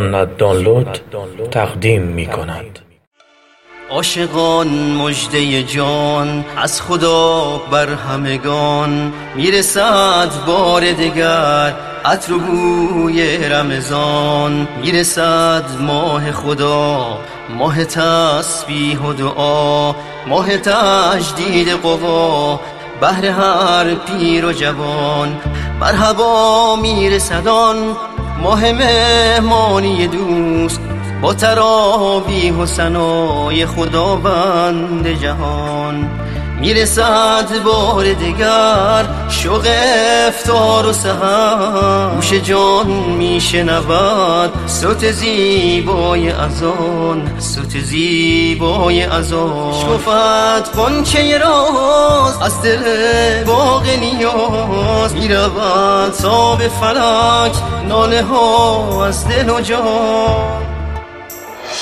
سنت دانلود تقدیم می کند عاشقان مجده جان از خدا بر همگان می‌رسد بار دگر عطر و بوی رمضان. می‌رسد ماه خدا ماه تسبیح و دعا ماه تجدید قوا بهر هر پیر و جوان مرحبا میرسدان ماه مهمانی دوست با ترابیح و خداوند جهان. می‌رسد بار دگر شوق افتار و سهر. گوش جان میشنود صوت زیبای ازان صوت زیبای ازان. شکفت قنچه راز از دل باغ نیاز. می‌رود تا به فلک ناله ها از دل و جان.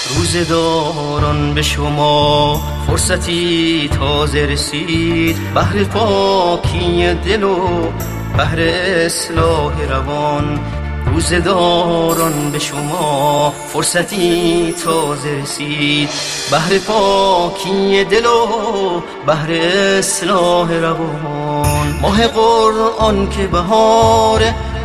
روزداران به شما فرصتی تازه رسید. بهر پاکی دل و بهر اصلاح روان. روزداران به شما فرصتی تازه رسید. بهر پاکی دل و بهر اصلاح روان. ماه قرآن که بهار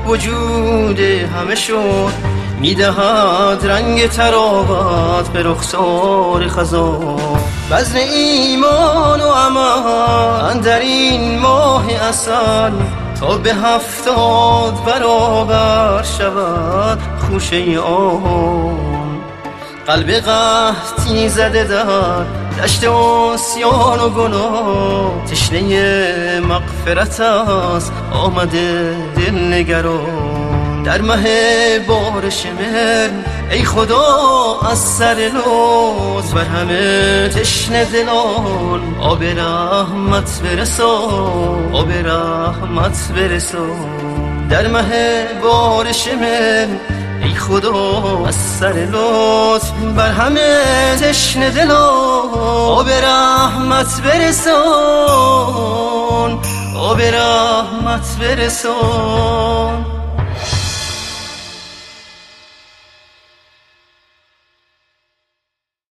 وجود همه شد. می‌دهد رنگ تراوت به رخسار خزان بزن ایمان و عمل در این ماه اصل تا به هفتاد برابر شود خوشه آن قلب قهتی زده در دشت آسیان و گناه. تشنه مغفرت است آمده دل نگران در مه بارش من ای خدا از سر بر همه تشنه دلان. آب رحمت برسان آب رحمت برسان در مه بارش من ای خدا از سر لطف بر همه تشنه دلان. آب رحمت برسان آب رحمت برسان.